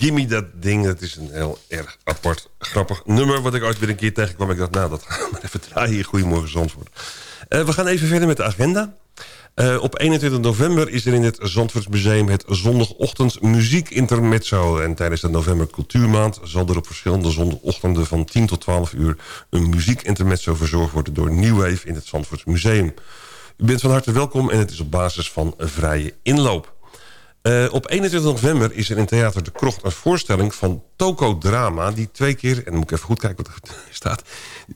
Gimme Dat Ding. Dat is een heel erg apart, grappig nummer... wat ik ooit weer een keer tegenkwam. Ik dacht, nou, dat gaan we maar even draaien hier. Goedemorgen, Zandvoort. Eh, we gaan even verder met de agenda. Eh, op 21 november is er in het Zandvoortsmuseum het zondagochtend muziek intermezzo. En tijdens de november cultuurmaand zal er op verschillende zondagochtenden van 10 tot 12 uur een muziek intermezzo verzorgd worden door New Wave in het Zandvoortsmuseum. U bent van harte welkom en het is op basis van vrije inloop. Eh, op 21 november is er in Theater de Krocht een voorstelling van Toko Drama... die twee keer, en dan moet ik even goed kijken wat er staat...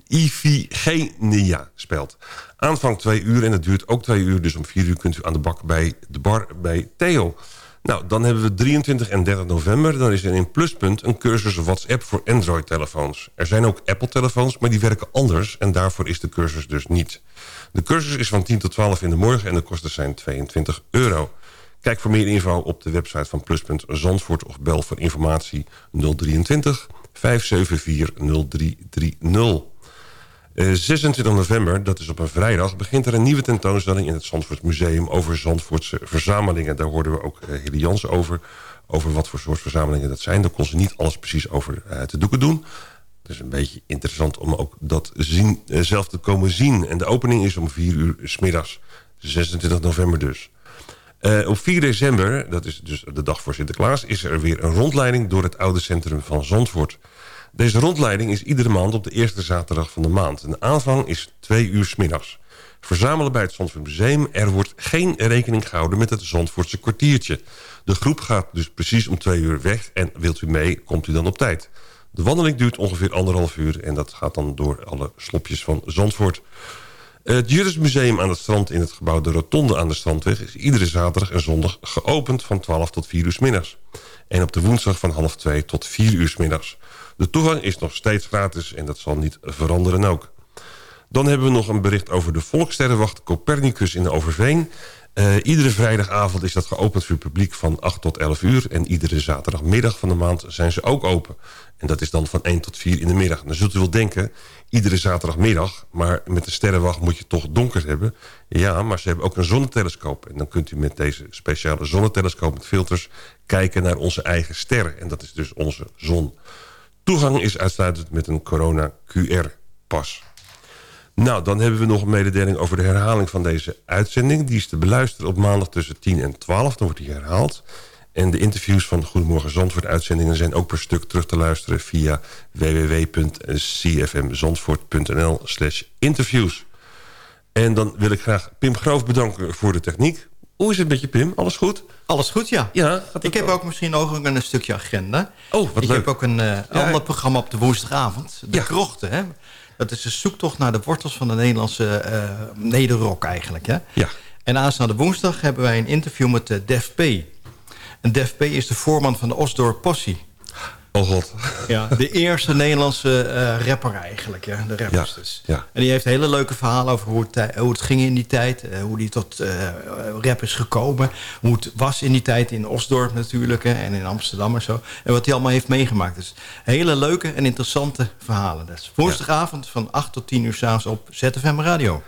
Iphigenia speelt. Aanvang twee uur en het duurt ook twee uur... dus om vier uur kunt u aan de bak bij de bar bij Theo. Nou, dan hebben we 23 en 30 november. Dan is er in Pluspunt een cursus WhatsApp voor Android-telefoons. Er zijn ook Apple-telefoons, maar die werken anders... en daarvoor is de cursus dus niet. De cursus is van 10 tot 12 in de morgen en de kosten zijn 22 euro. Kijk voor meer info op de website van Pluspunt Zandvoort... of bel voor informatie 023 574 0330. Eh, 26 november, dat is op een vrijdag... begint er een nieuwe tentoonstelling in het Zandvoort Museum... over Zandvoortse verzamelingen. Daar hoorden we ook uh, Hille Jans over... over wat voor soort verzamelingen dat zijn. Daar kon ze niet alles precies over uh, te doeken doen. Is een beetje interessant om ook dat zien, uh, zelf te komen zien. En de opening is om 4 uur s middags. 26 november dus. Uh, op 4 december, dat is dus de dag voor Sinterklaas... is er weer een rondleiding door het oude centrum van Zandvoort. Deze rondleiding is iedere maand op de eerste zaterdag van de maand. De aanvang is 2 uur s middags. Verzamelen bij het Zandvoort Museum. Er wordt geen rekening gehouden met het Zandvoortse kwartiertje. De groep gaat dus precies om 2 uur weg. En wilt u mee, komt u dan op tijd. De wandeling duurt ongeveer anderhalf uur... en dat gaat dan door alle slopjes van Zandvoort... Het Jurismuseum aan het strand in het gebouw De Rotonde aan de Strandweg... is iedere zaterdag en zondag geopend van 12 tot 4 uur middags. En op de woensdag van half 2 tot 4 uur middags. De toegang is nog steeds gratis en dat zal niet veranderen ook. Dan hebben we nog een bericht over de Volkssterrenwacht Copernicus in Overveen. Uh, iedere vrijdagavond is dat geopend voor het publiek van 8 tot 11 uur. En iedere zaterdagmiddag van de maand zijn ze ook open. En dat is dan van 1 tot 4 in de middag. Dan zult u wel denken, iedere zaterdagmiddag... maar met de sterrenwacht moet je toch donker hebben. Ja, maar ze hebben ook een zonnetelescoop. En dan kunt u met deze speciale zonnetelescoop met filters... kijken naar onze eigen ster. En dat is dus onze zon. Toegang is uitsluitend met een corona QR-pas. Nou, dan hebben we nog een mededeling over de herhaling van deze uitzending. Die is te beluisteren op maandag tussen 10 en 12. Dan wordt die herhaald. En de interviews van Goedemorgen Zandvoort uitzendingen... zijn ook per stuk terug te luisteren via www.cfmzandvoort.nl slash interviews. En dan wil ik graag Pim Groof bedanken voor de techniek. Hoe is het met je, Pim? Alles goed? Alles goed, ja. ja ik heb ook misschien ook een stukje agenda. Oh, wat ik leuk. heb ook een uh, Ja. ander programma op de woensdagavond. De Ja. Krochten, hè. Dat is een zoektocht naar de wortels van de Nederlandse eh nederrock eigenlijk, hè. Ja. En aanstaande woensdag hebben wij een interview met de Def P. En Def P is de voorman van de Osdorp Possie. Oh god. Ja, de eerste Nederlandse eh, rapper eigenlijk, ja, de rappers Ja, dus. ja. En die heeft hele leuke verhalen over hoe het, hoe het ging in die tijd. eh, hoe die tot eh, rap is gekomen. Hoe het was in die tijd in Osdorp natuurlijk. hè, en in Amsterdam en zo. En wat hij allemaal heeft meegemaakt. Dus hele leuke en interessante verhalen. Dus woensdagavond van 8 tot 10 uur s'avonds op ZFM Radio.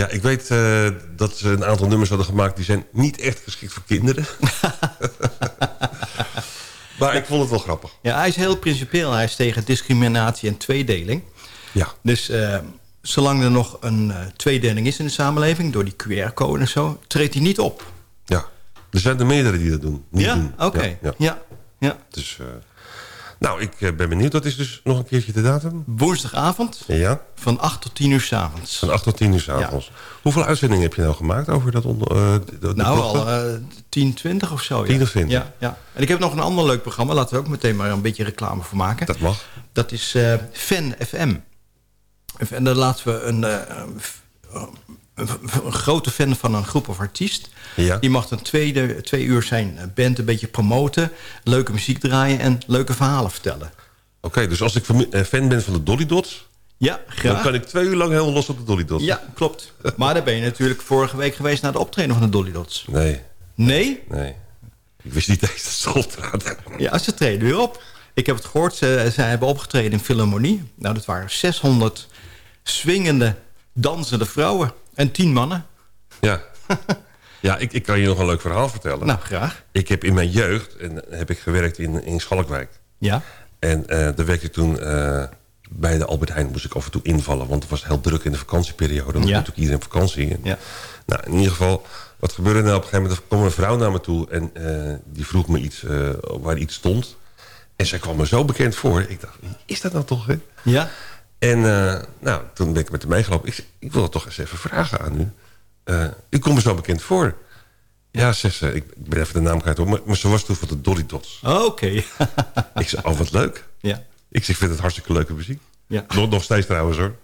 Ja, ik weet eh, dat ze een aantal nummers hadden gemaakt... die zijn niet echt geschikt voor kinderen. maar ik vond het wel grappig. Ja, hij is heel principieel. Hij is tegen discriminatie en tweedeling. Ja. Dus eh, zolang er nog een eh, tweedeling is in de samenleving... door die QR-code en zo, treedt hij niet op. Ja, er zijn er meerdere die dat doen. Niet Ja? Oké. Ja, ja. Ja. ja. Dus, nou, ik eh, ben benieuwd. Dat is dus nog een keertje de datum. Woensdagavond Ja, van 8 tot 10 uur s'avonds. van 8 tot 10 uur 's avonds. Hoeveel uitzendingen heb je nou gemaakt over dat onder... eh, de- Nou, al eh 10, 20 of zo. 10 ja. of 20. Ja, ja. En ik heb nog een ander leuk programma. Laten we ook meteen maar een beetje reclame voor maken. Dat mag. Dat is eh, Fan FM. En daar laten we een, een, grote fan van een groep of artiest. Ja. Die mag dan tweede, twee uur zijn band een beetje promoten. Leuke muziek draaien en leuke verhalen vertellen. Oké, dus als ik eh, fan ben van de Dolly Dots... Ja, graag. dan kan ik twee uur lang helemaal los op de Dolly Dots. Ja, klopt. Maar dan ben je natuurlijk vorige week geweest naar de optreden van de Dolly Dots. Nee, Nee? nee. Ik wist niet eens dat ze optraden. Ja, ze treden weer op. Ik heb het gehoord, ze, ze hebben opgetreden in Philharmonie. Nou, dat waren 600 swingende, dansende vrouwen. En 10 mannen. Ja. Ja, ik, ik kan je nog een leuk verhaal vertellen. Nou, graag. Ik heb in mijn jeugd en, heb ik gewerkt in, in Schalkwijk. Ja. En eh daar werkte ik toen eh, bij de Albert Heijn. Moest ik af en toe invallen, want het was heel druk in de vakantieperiode. Dan Ja. natuurlijk iedereen op vakantie. En, Ja. Nou, in ieder geval, wat gebeurde nou op een gegeven moment? Er kwam een vrouw naar me toe en eh, die vroeg me iets eh, waar iets stond. En zij kwam me zo bekend voor. Ik dacht, is dat nou toch? Hè? Ja. En eh, nou, toen ben ik met haar meegelopen. Ik, ik wil toch eens even vragen aan u. Eh, u komt me zo bekend voor. Ja, zegt ze. Ik, ik ben even de naam kwijt hoor. Maar, maar ze was toen van de Dolly Dots. Oh, Oké. ik zei, oh wat leuk. Ja. Ik zeg, ik vind het hartstikke leuke muziek. Ja. Nog, nog steeds trouwens hoor.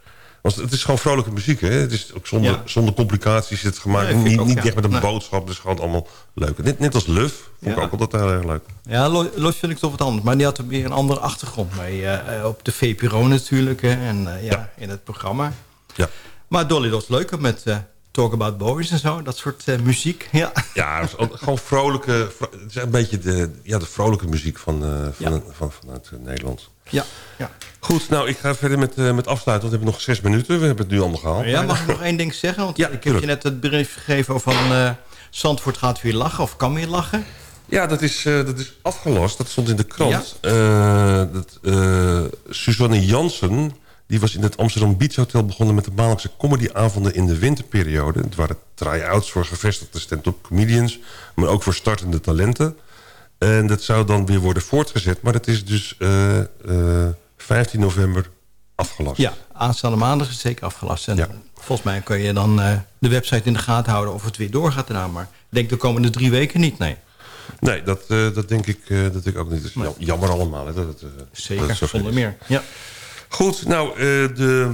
Want het is gewoon vrolijke muziek. Hè? Het is ook zonder, Ja. zonder complicaties het gemaakt. Nee, niet ook, niet ja. echt met een Nee. boodschap. Het is gewoon allemaal leuk. Net, net als Luf. Vond ik ook altijd heel erg leuk. Ja, Lo- Los vind ik toch wat anders. Maar die had er weer een andere achtergrond mee. eh, eh, op de VPRO natuurlijk. hè, en eh, ja, in het programma. Ja. Maar Dolly was leuker met Talk About Boys en zo. Dat soort muziek. Ja. Ja, gewoon vrolijke... vro- Het is een beetje de, ja, de vrolijke muziek van, van, van, vanuit Nederland. Ja. ja. Goed, nou, ik ga verder met, eh, met afsluiten. Want we hebben nog zes minuten. We hebben het nu allemaal gehaald. Ja, mag ik nog één ding zeggen? Want ik heb je net het brief gegeven van... eh Zandvoort gaat weer lachen of kan weer lachen. Ja, dat is, eh, dat is afgelast. Dat stond in de krant. Eh, dat, Suzanne Jansen die was in het Amsterdam Beach Hotel begonnen... met de maandelijkse comedyavonden in de winterperiode. Het waren try-outs voor gevestigde stand-up comedians... maar ook voor startende talenten. En dat zou dan weer worden voortgezet. Maar dat is dus 15 november afgelast. Ja, aanstaande maandag is het zeker afgelast. En volgens mij kun je dan eh, de website in de gaten houden... of het weer doorgaat daarna. Maar ik denk de komende drie weken niet, nee. Nee, dat, eh, dat, denk ik, eh, dat denk ik ook niet. Jammer allemaal. Hè, dat het, Zeker, dat het zo zonder meer. Ja. Goed, nou, de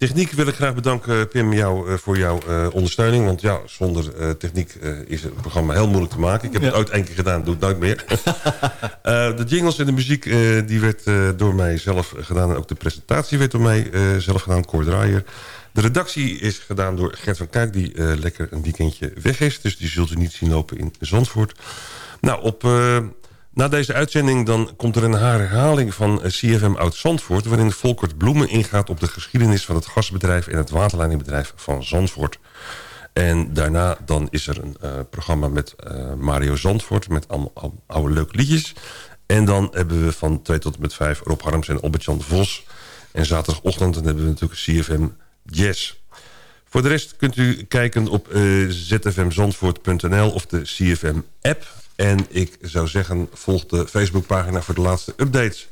techniek wil ik graag bedanken, Pim, jou, eh, voor jouw eh, ondersteuning. Want ja, zonder eh, techniek is het programma heel moeilijk te maken. Ik heb het ooit één keer gedaan, doe het nooit meer. De jingles en de muziek die werd door mij zelf gedaan. En ook de presentatie werd door mij zelf gedaan, Cor Draaier. De redactie is gedaan door Gert van Kuik, die lekker een weekendje weg is. Dus die zult u niet zien lopen in Zandvoort. Nou, op... na deze uitzending dan komt er een herhaling van eh, CFM Oud-Zandvoort... waarin Volkert Bloemen ingaat op de geschiedenis van het gasbedrijf... en het waterleidingbedrijf van Zandvoort. En daarna dan is er een eh, programma met eh, Mario Zandvoort... met allemaal ou- oude leuke liedjes. En dan hebben we van 2 tot en met 5 Rob Harms en Albert-Jan Vos. En zaterdagochtend hebben we natuurlijk CFM Jazz. Voor de rest kunt u kijken op eh, zfmzandvoort.nl of de CFM-app... En ik zou zeggen, volg de Facebookpagina voor de laatste updates.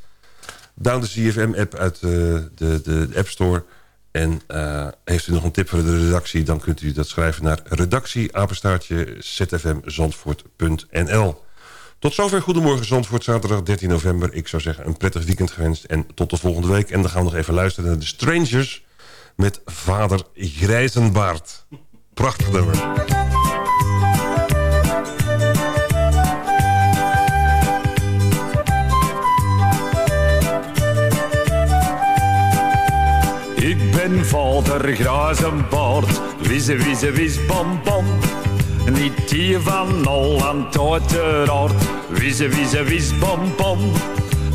Down de CFM-app uit eh, de, de, de App Store. En eh, heeft u nog een tip voor de redactie... dan kunt u dat schrijven naar redactieapenstaartje zfmzandvoort.nl. Tot zover Goedemorgen Zandvoort, zaterdag 13 november. Ik zou zeggen, een prettig weekend gewenst. En tot de volgende week. En dan gaan we nog even luisteren naar de Strangers... met Vader Grijzenbaard. Prachtig nummer. Ben vader Grazenbaard, wisse wisse wis bam bam. Niet die van Holland uiteraard, wisse wisse wis bam bam.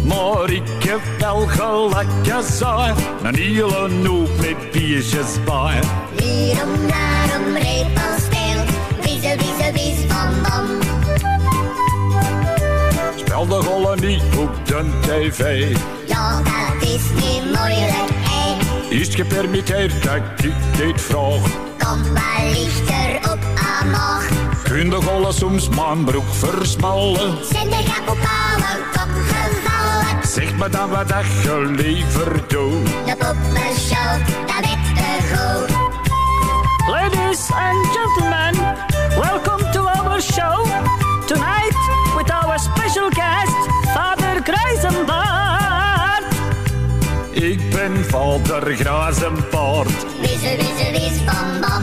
Maar ik heb wel gelijk saai, een hele hoop met biertjes bij. Hierom, daarom, reep al stil. Wieze, wieze, wies, bam, bam. Spel de rollen niet op de tv. Ja, dat is niet moeilijk, Is het gepermitteerd dat ik dit vraag? Kom maar lichter op amag. Kun de gollen soms mijn broek versmallen? Zijn de gek op alle kop gevallen. Zeg me dan wat dat je liever doet. De poppenshow, dat werd te goed. Ladies and gentlemen, welcome to our show. Tonight, with our special guest, vader Grazenpaard, Wieze, wieze, wies, bam, bam.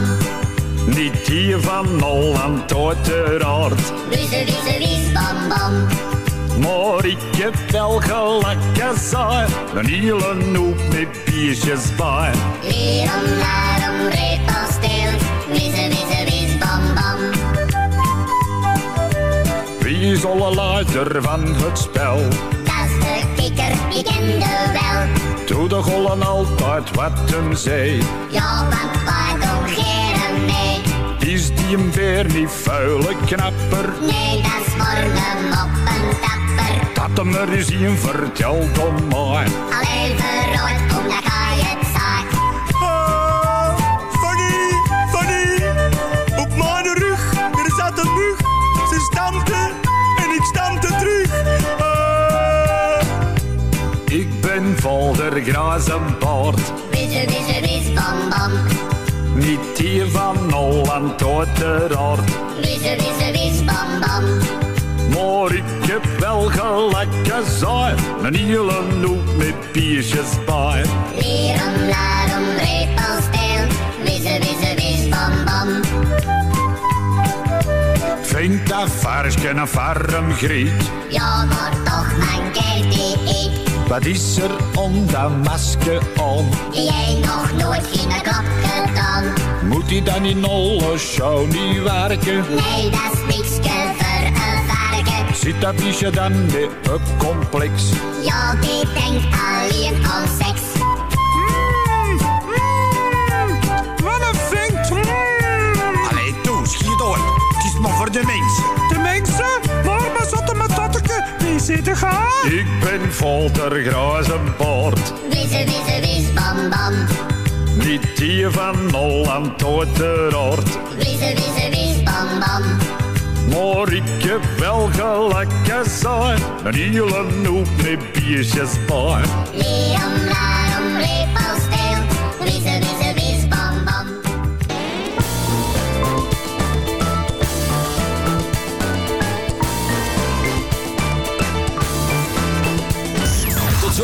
niet die van Holland uiteraard. Wieze, wieze, wies, bam, bam. Maar ik heb wel gelijk saai, een hele hoop met biertjes bij. Hierom, daarom, reep al stil. Wieze, wieze, wies, bam, bam. Wie is alle leider van het spel? Dat is de kikker, die kende wel. Doe de gollen altijd wat hem zei. Ja, want wij doen geen mee. Is die een weer niet vuile knapper. Nee, dat is voor de moppentapper. Dat hem er eens een vertelt om mij. Al even rood, omdat hij het vol der grazenbaard. Wisse, wisse, wis, bam, bam. Niet die van Holland uiteraard. Wisse, wisse, wis, bam, bam. Maar ik heb wel gelijk gezaaid. Een hele met biertjes bij. Leren, larum, repelsteel. Wisse, wisse, wis, bam, bam. Vind dat varken een farm griet. Ja, maar toch mijn ik. Wat is er onder masker om? Jij nog nooit geen klap gedaan. Moet hij dan in alle show niet werken? Nee, dat is niks varken. Zit dat biesje dan met een complex? Ja, die denkt alleen aan seks. Gaan? Ik ben vol der grazenbaard. Wisse, wisse, wis, bam, bam. Niet die van Holland uiteraard. Wisse, wisse, wis, bam, bam. Maar ik heb wel gelijk gezaaid. Een hele noep met biertjes bij.